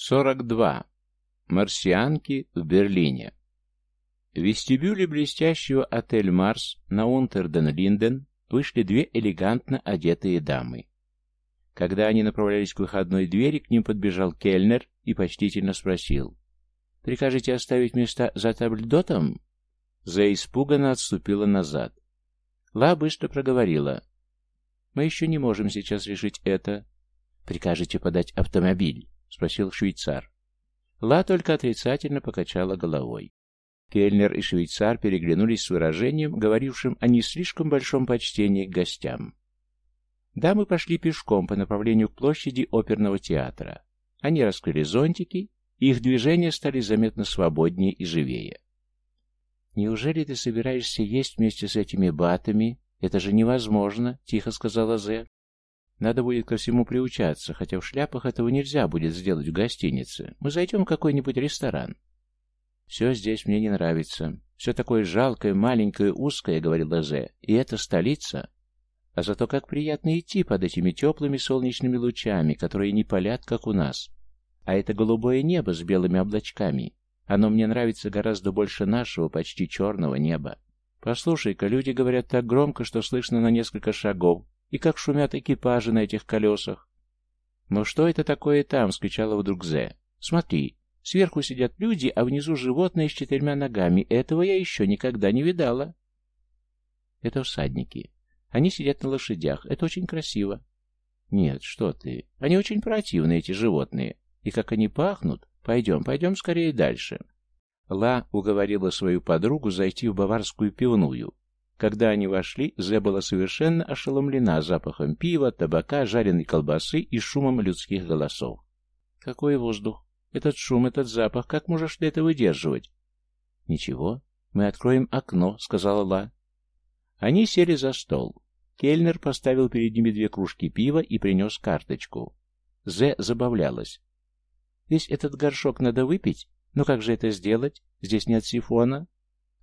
42. Марсианки в Берлине. В вестибюле блестящего отель «Марс» на Унтерден-Линден вышли две элегантно одетые дамы. Когда они направлялись к выходной двери, к ним подбежал кельнер и почтительно спросил. «Прикажете оставить места за табльдотом?» За испуганно отступила назад. Ла быстро проговорила. «Мы еще не можем сейчас решить это. Прикажете подать автомобиль?» — спросил швейцар. Ла только отрицательно покачала головой. Кельнер и швейцар переглянулись с выражением, говорившим о не слишком большом почтении к гостям. Дамы пошли пешком по направлению к площади оперного театра. Они раскрыли зонтики, и их движения стали заметно свободнее и живее. «Неужели ты собираешься есть вместе с этими батами? Это же невозможно», — тихо сказала Зе. Надо будет ко всему приучаться, хотя в шляпах этого нельзя будет сделать в гостинице. Мы зайдем в какой-нибудь ресторан. Все здесь мне не нравится. Все такое жалкое, маленькое, узкое, — говорила Зе. И это столица. А зато как приятно идти под этими теплыми солнечными лучами, которые не палят, как у нас. А это голубое небо с белыми облачками. Оно мне нравится гораздо больше нашего, почти черного неба. Послушай-ка, люди говорят так громко, что слышно на несколько шагов, и как шумят экипажи на этих колесах. «Но что это такое там?» — скричала вдруг Зе. «Смотри, сверху сидят люди, а внизу животные с четырьмя ногами. Этого я еще никогда не видала». «Это всадники. Они сидят на лошадях. Это очень красиво». «Нет, что ты. Они очень противные, эти животные. И как они пахнут. Пойдем, пойдем скорее дальше». Ла уговорила свою подругу зайти в баварскую пивную, когда они вошли, Зе была совершенно ошеломлена запахом пива, табака, жареной колбасы и шумом людских голосов. «Какой воздух! Этот шум, этот запах, как можешь ты это выдерживать?» «Ничего, мы откроем окно», — сказала Ла. Они сели за стол. Кельнер поставил перед ними две кружки пива и принес карточку. Зе забавлялась. «Весь этот горшок надо выпить? Но как же это сделать? Здесь нет сифона.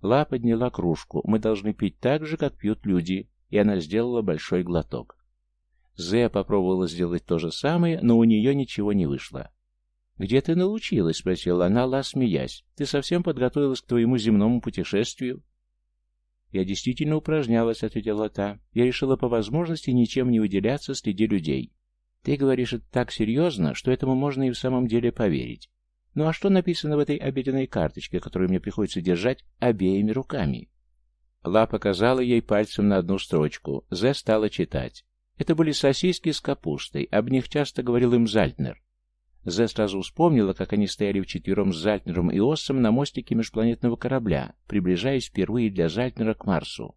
Ла подняла кружку. Мы должны пить так же, как пьют люди. И она сделала большой глоток. Зе попробовала сделать то же самое, но у нее ничего не вышло. «Где ты научилась?» — спросила она, Ла, смеясь. «Ты совсем подготовилась к твоему земному путешествию?» «Я действительно упражнялась», — ответила та. «Я решила по возможности ничем не выделяться среди людей. Ты говоришь это так серьезно, что этому можно и в самом деле поверить. Ну а что написано в этой обеденной карточке, которую мне приходится держать обеими руками? Ла показала ей пальцем на одну строчку. Зе стала читать. Это были сосиски с капустой, об них часто говорил им Зальтнер. Зе сразу вспомнила, как они стояли вчетвером с Зальтнером и Оссом на мостике межпланетного корабля, приближаясь впервые для Зальтнера к Марсу.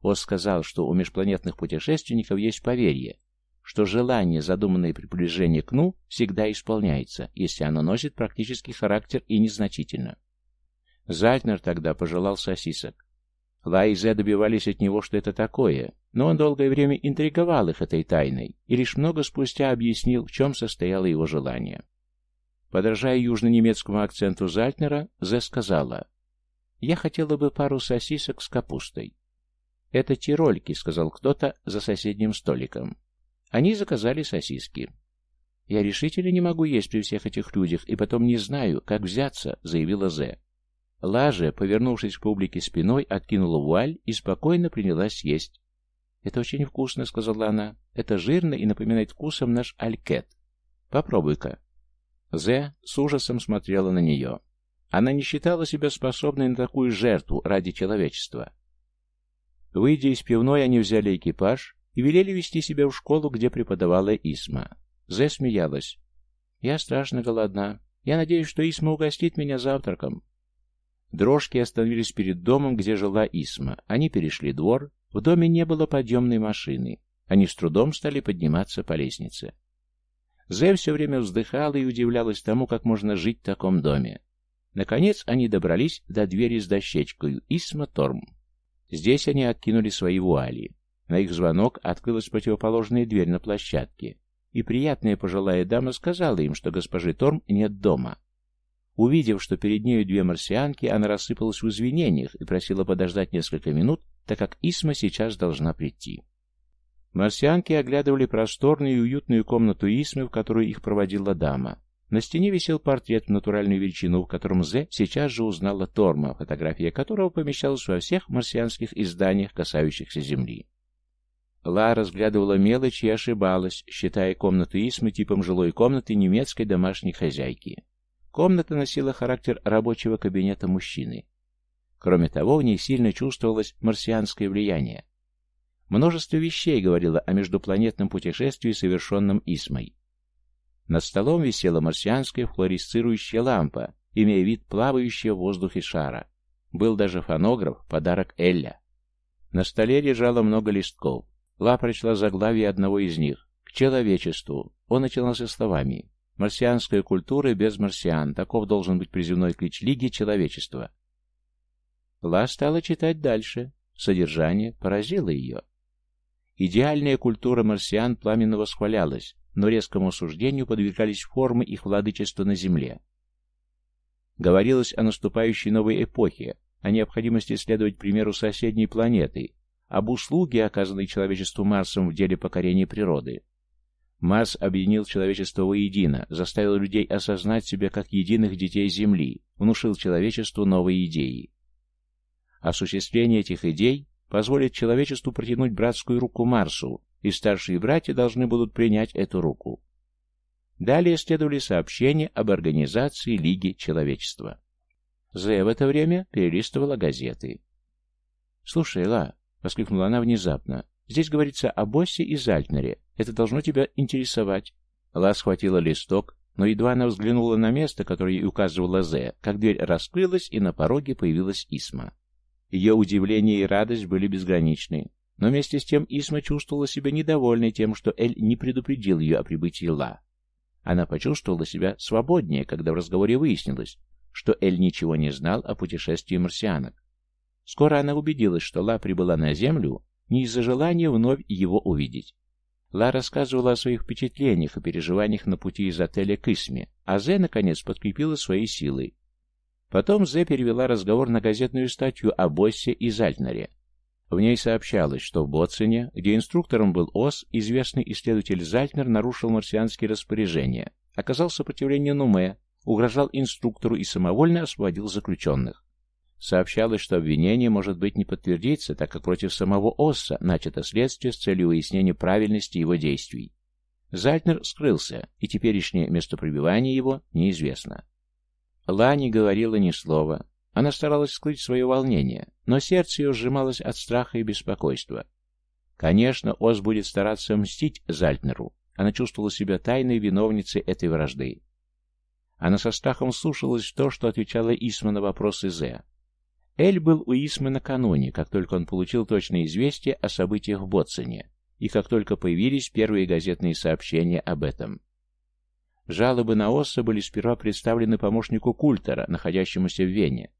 Ос сказал, что у межпланетных путешественников есть поверье, что желание, задуманное при приближении к Ну, всегда исполняется, если оно носит практический характер и незначительно. Зальтнер тогда пожелал сосисок. Ла и Зе добивались от него, что это такое, но он долгое время интриговал их этой тайной и лишь много спустя объяснил, в чем состояло его желание. Подражая южно-немецкому акценту Зальтнера, Зе сказала, «Я хотела бы пару сосисок с капустой». «Это тирольки», — сказал кто-то за соседним столиком. Они заказали сосиски. «Я решительно не могу есть при всех этих людях, и потом не знаю, как взяться», — заявила Зе. Лаже, повернувшись к публике спиной, откинула вуаль и спокойно принялась есть. «Это очень вкусно», — сказала она. «Это жирно и напоминает вкусом наш алькет. Попробуй-ка». Зе с ужасом смотрела на нее. Она не считала себя способной на такую жертву ради человечества. Выйдя из пивной, они взяли экипаж и велели вести себя в школу, где преподавала Исма. Зе смеялась. «Я страшно голодна. Я надеюсь, что Исма угостит меня завтраком». Дрожки остановились перед домом, где жила Исма. Они перешли двор. В доме не было подъемной машины. Они с трудом стали подниматься по лестнице. Зе все время вздыхала и удивлялась тому, как можно жить в таком доме. Наконец они добрались до двери с дощечкой «Исма Торм». Здесь они откинули свои вуали. На их звонок открылась противоположная дверь на площадке, и приятная пожилая дама сказала им, что госпожи Торм нет дома. Увидев, что перед нею две марсианки, она рассыпалась в извинениях и просила подождать несколько минут, так как Исма сейчас должна прийти. Марсианки оглядывали просторную и уютную комнату Исмы, в которую их проводила дама. На стене висел портрет в натуральную величину, в котором Зе сейчас же узнала Торма, фотография которого помещалась во всех марсианских изданиях, касающихся Земли. Ла разглядывала мелочи и ошибалась, считая комнату Исмы типом жилой комнаты немецкой домашней хозяйки. Комната носила характер рабочего кабинета мужчины. Кроме того, в ней сильно чувствовалось марсианское влияние. Множество вещей говорило о междупланетном путешествии, совершенном Исмой. Над столом висела марсианская флуоресцирующая лампа, имея вид плавающего в воздухе шара. Был даже фонограф, подарок Элля. На столе лежало много листков. Ла прочла заглавие одного из них. «К человечеству». Он начинался словами. «Марсианская культура без марсиан. Таков должен быть призывной клич Лиги Человечества». Ла стала читать дальше. Содержание поразило ее. Идеальная культура марсиан пламенно восхвалялась, но резкому осуждению подвергались формы их владычества на Земле. Говорилось о наступающей новой эпохе, о необходимости следовать примеру соседней планеты, об услуге, оказанной человечеству Марсом в деле покорения природы. Марс объединил человечество воедино, заставил людей осознать себя как единых детей Земли, внушил человечеству новые идеи. Осуществление этих идей позволит человечеству протянуть братскую руку Марсу, и старшие братья должны будут принять эту руку. Далее следовали сообщения об организации Лиги Человечества. Зэ в это время перелистывала газеты. «Слушай, Ла, — воскликнула она внезапно. «Здесь говорится о Боссе и Зальтнере. Это должно тебя интересовать». Ла схватила листок, но едва она взглянула на место, которое ей указывала Зе, как дверь раскрылась, и на пороге появилась Исма. Ее удивление и радость были безграничны, но вместе с тем Исма чувствовала себя недовольной тем, что Эль не предупредил ее о прибытии Ла. Она почувствовала себя свободнее, когда в разговоре выяснилось, что Эль ничего не знал о путешествии марсианок. Скоро она убедилась, что Ла прибыла на Землю не из-за желания вновь его увидеть. Ла рассказывала о своих впечатлениях и переживаниях на пути из отеля к Исме, а Зе, наконец, подкрепила своей силой. Потом Зе перевела разговор на газетную статью о Боссе и Зальтнере. В ней сообщалось, что в Боцине, где инструктором был Ос, известный исследователь Зальтнер нарушил марсианские распоряжения, оказал сопротивление Нуме, угрожал инструктору и самовольно освободил заключенных. Сообщалось, что обвинение, может быть, не подтвердится, так как против самого Осса начато следствие с целью выяснения правильности его действий. Зальтнер скрылся, и теперешнее место пребывания его неизвестно. Ла не говорила ни слова. Она старалась скрыть свое волнение, но сердце ее сжималось от страха и беспокойства. Конечно, Ос будет стараться мстить Зальтнеру. Она чувствовала себя тайной виновницей этой вражды. Она со страхом слушалась то, что отвечала Исма на вопросы Зе. Эль был у Исмы накануне, как только он получил точное известие о событиях в Ботсоне, и как только появились первые газетные сообщения об этом. Жалобы на Осса были сперва представлены помощнику Культера, находящемуся в Вене.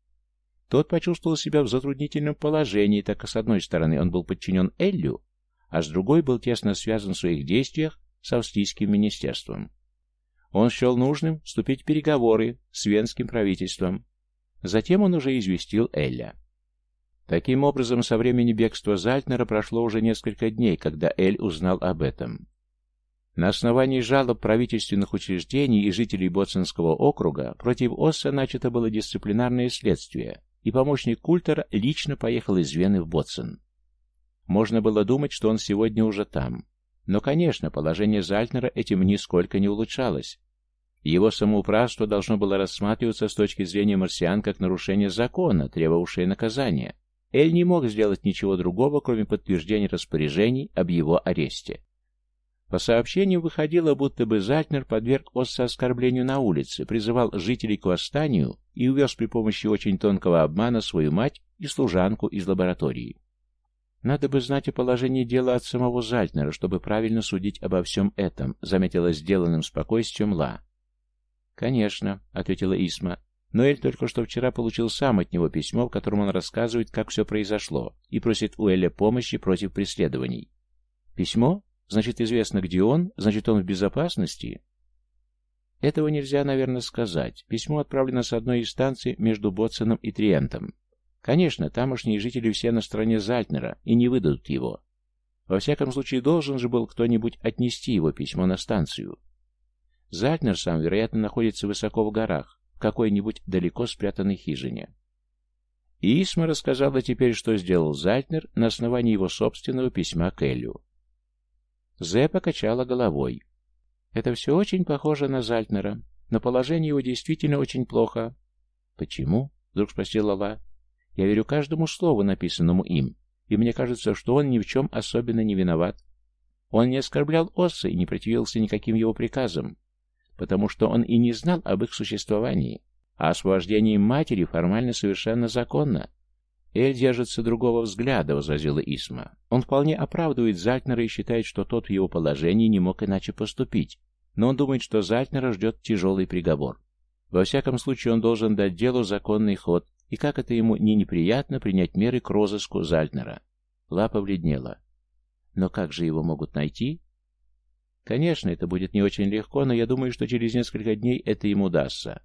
Тот почувствовал себя в затруднительном положении, так как с одной стороны он был подчинен Эллю, а с другой был тесно связан в своих действиях с австрийским министерством. Он счел нужным вступить в переговоры с венским правительством, Затем он уже известил Эля. Таким образом, со времени бегства Зальтнера прошло уже несколько дней, когда Эль узнал об этом. На основании жалоб правительственных учреждений и жителей Боцинского округа против Осса начато было дисциплинарное следствие, и помощник Культера лично поехал из Вены в Боцин. Можно было думать, что он сегодня уже там. Но, конечно, положение Зальтнера этим нисколько не улучшалось. Его самоуправство должно было рассматриваться с точки зрения марсиан как нарушение закона, требовавшее наказания. Эль не мог сделать ничего другого, кроме подтверждения распоряжений об его аресте. По сообщению выходило, будто бы Зальтнер подверг Осса оскорблению на улице, призывал жителей к восстанию и увез при помощи очень тонкого обмана свою мать и служанку из лаборатории. «Надо бы знать о положении дела от самого Зальтнера, чтобы правильно судить обо всем этом», заметила сделанным спокойствием Ла. «Конечно», — ответила Исма. «Но Эль только что вчера получил сам от него письмо, в котором он рассказывает, как все произошло, и просит у Эля помощи против преследований». «Письмо? Значит, известно, где он? Значит, он в безопасности?» Этого нельзя, наверное, сказать. Письмо отправлено с одной из станций между Ботсоном и Триентом. Конечно, тамошние жители все на стороне Зальтнера и не выдадут его. Во всяком случае, должен же был кто-нибудь отнести его письмо на станцию. Зальтнер сам, вероятно, находится высоко в горах, в какой-нибудь далеко спрятанной хижине. И Исма рассказала теперь, что сделал Зальтнер на основании его собственного письма к Элю. Зе покачала головой. «Это все очень похоже на Зальтнера, но положение его действительно очень плохо». «Почему?» — вдруг спросила Ла. «Я верю каждому слову, написанному им, и мне кажется, что он ни в чем особенно не виноват. Он не оскорблял Осса и не противился никаким его приказам, потому что он и не знал об их существовании, а освобождение матери формально совершенно законно. «Эль держится другого взгляда», — возразила Исма. «Он вполне оправдывает Зальтнера и считает, что тот в его положении не мог иначе поступить, но он думает, что Зальтнера ждет тяжелый приговор. Во всяком случае, он должен дать делу законный ход, и как это ему не неприятно принять меры к розыску Зальтнера». Лапа бледнела. «Но как же его могут найти?» Конечно, это будет не очень легко, но я думаю, что через несколько дней это ему удастся.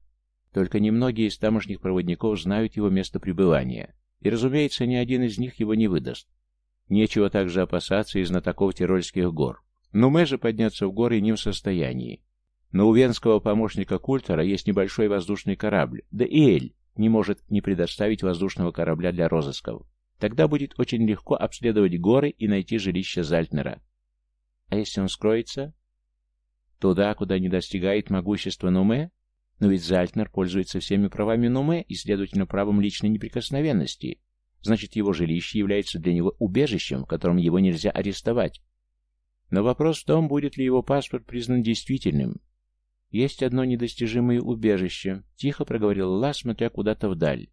Только немногие из тамошних проводников знают его место пребывания, и, разумеется, ни один из них его не выдаст. Нечего также опасаться из знатоков Тирольских гор. Но мы же подняться в горы не в состоянии. Но у венского помощника Культора есть небольшой воздушный корабль, да и Эль не может не предоставить воздушного корабля для розысков. Тогда будет очень легко обследовать горы и найти жилище Зальтнера. А если он скроется? Туда, куда не достигает могущества Нуме? Но ведь Зальтнер пользуется всеми правами Нуме и, следовательно, правом личной неприкосновенности. Значит, его жилище является для него убежищем, в котором его нельзя арестовать. Но вопрос в том, будет ли его паспорт признан действительным. Есть одно недостижимое убежище, тихо проговорил Ла, смотря куда-то вдаль.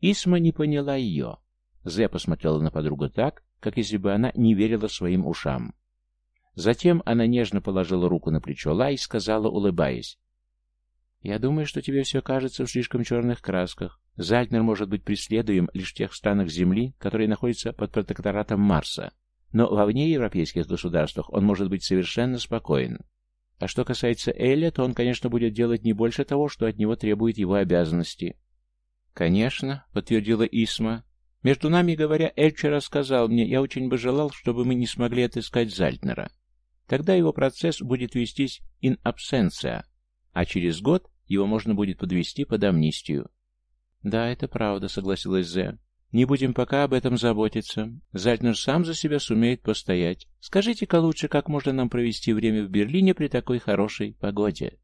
Исма не поняла ее. Зе посмотрела на подругу так, как если бы она не верила своим ушам. Затем она нежно положила руку на плечо Ла и сказала, улыбаясь, «Я думаю, что тебе все кажется в слишком черных красках. Зальтнер может быть преследуем лишь в тех странах Земли, которые находятся под протекторатом Марса. Но во внеевропейских государствах он может быть совершенно спокоен. А что касается Элля, то он, конечно, будет делать не больше того, что от него требует его обязанности». «Конечно», — подтвердила Исма. «Между нами говоря, Эльча рассказал мне, я очень бы желал, чтобы мы не смогли отыскать Зальтнера. Тогда его процесс будет вестись in absentia, а через год его можно будет подвести под амнистию. «Да, это правда», — согласилась Зе. «Не будем пока об этом заботиться. Зальтнер сам за себя сумеет постоять. Скажите-ка лучше, как можно нам провести время в Берлине при такой хорошей погоде?»